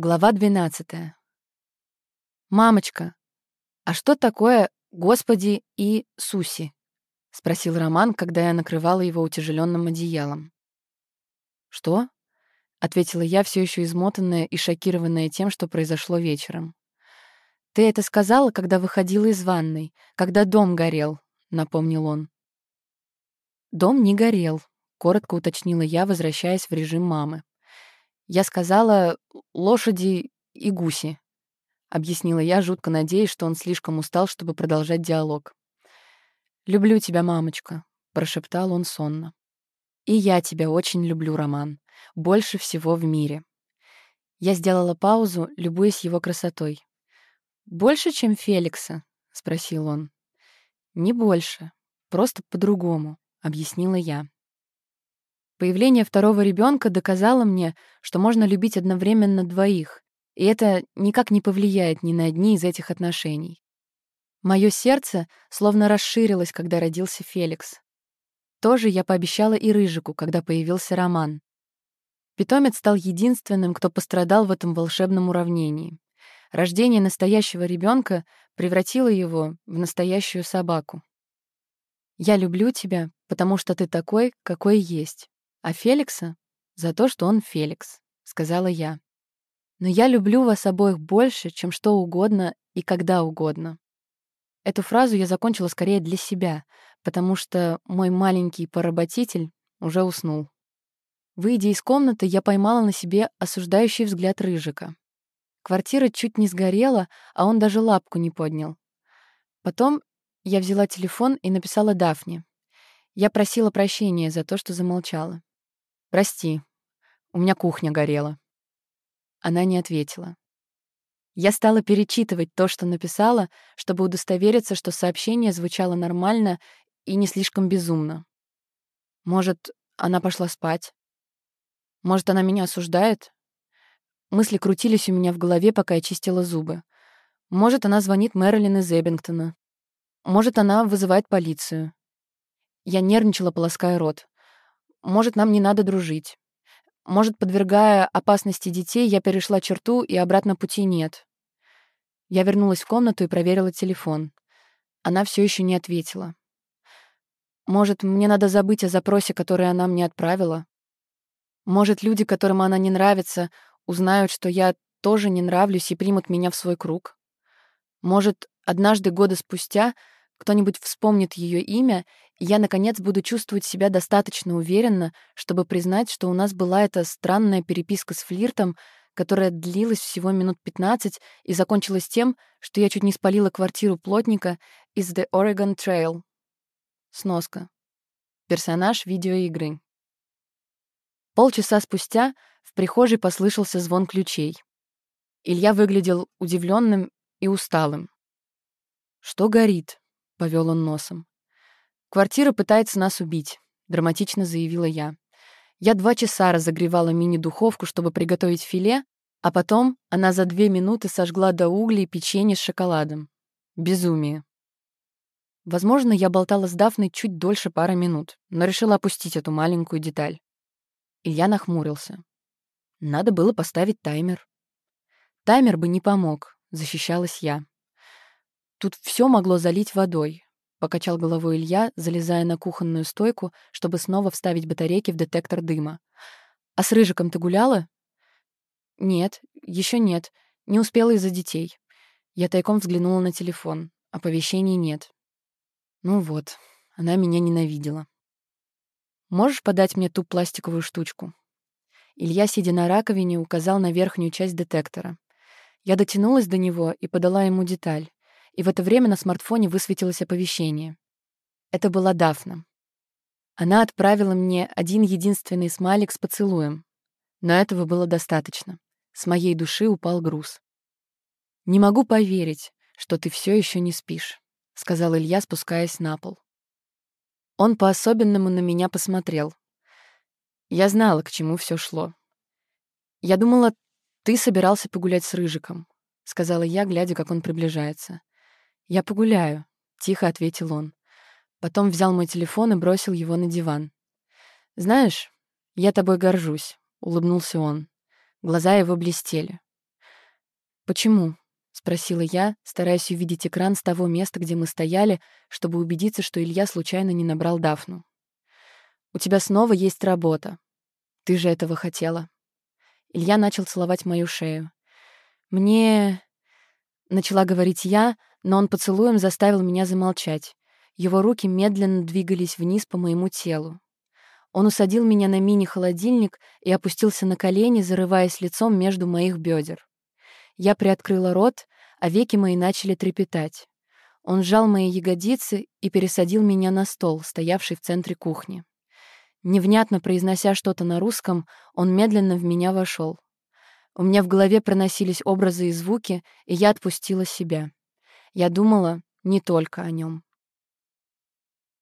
Глава 12. «Мамочка, а что такое «Господи» и «Суси»?» — спросил Роман, когда я накрывала его утяжеленным одеялом. «Что?» — ответила я, все еще измотанная и шокированная тем, что произошло вечером. «Ты это сказала, когда выходила из ванной, когда дом горел», — напомнил он. «Дом не горел», — коротко уточнила я, возвращаясь в режим мамы. «Я сказала лошади и гуси», — объяснила я, жутко надеясь, что он слишком устал, чтобы продолжать диалог. «Люблю тебя, мамочка», — прошептал он сонно. «И я тебя очень люблю, Роман. Больше всего в мире». Я сделала паузу, любуясь его красотой. «Больше, чем Феликса?» — спросил он. «Не больше. Просто по-другому», — объяснила я. Появление второго ребенка доказало мне, что можно любить одновременно двоих, и это никак не повлияет ни на одни из этих отношений. Мое сердце словно расширилось, когда родился Феликс. Тоже я пообещала и Рыжику, когда появился Роман. Питомец стал единственным, кто пострадал в этом волшебном уравнении. Рождение настоящего ребенка превратило его в настоящую собаку. «Я люблю тебя, потому что ты такой, какой есть», а Феликса — за то, что он Феликс, — сказала я. Но я люблю вас обоих больше, чем что угодно и когда угодно. Эту фразу я закончила скорее для себя, потому что мой маленький поработитель уже уснул. Выйдя из комнаты, я поймала на себе осуждающий взгляд Рыжика. Квартира чуть не сгорела, а он даже лапку не поднял. Потом я взяла телефон и написала Дафне. Я просила прощения за то, что замолчала. «Прости, у меня кухня горела». Она не ответила. Я стала перечитывать то, что написала, чтобы удостовериться, что сообщение звучало нормально и не слишком безумно. Может, она пошла спать? Может, она меня осуждает? Мысли крутились у меня в голове, пока я чистила зубы. Может, она звонит Мэрилин из Эббингтона. Может, она вызывает полицию. Я нервничала, полоская рот. Может, нам не надо дружить. Может, подвергая опасности детей, я перешла черту, и обратно пути нет. Я вернулась в комнату и проверила телефон. Она все еще не ответила. Может, мне надо забыть о запросе, который она мне отправила? Может, люди, которым она не нравится, узнают, что я тоже не нравлюсь и примут меня в свой круг? Может, однажды года спустя кто-нибудь вспомнит ее имя, и я, наконец, буду чувствовать себя достаточно уверенно, чтобы признать, что у нас была эта странная переписка с флиртом, которая длилась всего минут 15 и закончилась тем, что я чуть не спалила квартиру плотника из The Oregon Trail. Сноска. Персонаж видеоигры. Полчаса спустя в прихожей послышался звон ключей. Илья выглядел удивленным и усталым. «Что горит?» — повел он носом. «Квартира пытается нас убить», — драматично заявила я. Я два часа разогревала мини-духовку, чтобы приготовить филе, а потом она за две минуты сожгла до углей печенье с шоколадом. Безумие. Возможно, я болтала с Дафной чуть дольше пары минут, но решила опустить эту маленькую деталь. Илья нахмурился. Надо было поставить таймер. Таймер бы не помог, защищалась я. Тут все могло залить водой. Покачал головой Илья, залезая на кухонную стойку, чтобы снова вставить батарейки в детектор дыма. «А с Рыжиком ты гуляла?» «Нет, еще нет. Не успела из-за детей». Я тайком взглянула на телефон. Оповещений нет. Ну вот, она меня ненавидела. «Можешь подать мне ту пластиковую штучку?» Илья, сидя на раковине, указал на верхнюю часть детектора. Я дотянулась до него и подала ему деталь и в это время на смартфоне высветилось оповещение. Это была Дафна. Она отправила мне один единственный смайлик с поцелуем. Но этого было достаточно. С моей души упал груз. «Не могу поверить, что ты все еще не спишь», — сказал Илья, спускаясь на пол. Он по-особенному на меня посмотрел. Я знала, к чему все шло. «Я думала, ты собирался погулять с Рыжиком», — сказала я, глядя, как он приближается. «Я погуляю», — тихо ответил он. Потом взял мой телефон и бросил его на диван. «Знаешь, я тобой горжусь», — улыбнулся он. Глаза его блестели. «Почему?» — спросила я, стараясь увидеть экран с того места, где мы стояли, чтобы убедиться, что Илья случайно не набрал Дафну. «У тебя снова есть работа. Ты же этого хотела». Илья начал целовать мою шею. «Мне...» — начала говорить я, но он поцелуем заставил меня замолчать. Его руки медленно двигались вниз по моему телу. Он усадил меня на мини-холодильник и опустился на колени, зарываясь лицом между моих бедер. Я приоткрыла рот, а веки мои начали трепетать. Он сжал мои ягодицы и пересадил меня на стол, стоявший в центре кухни. Невнятно произнося что-то на русском, он медленно в меня вошел. У меня в голове проносились образы и звуки, и я отпустила себя. Я думала не только о нем.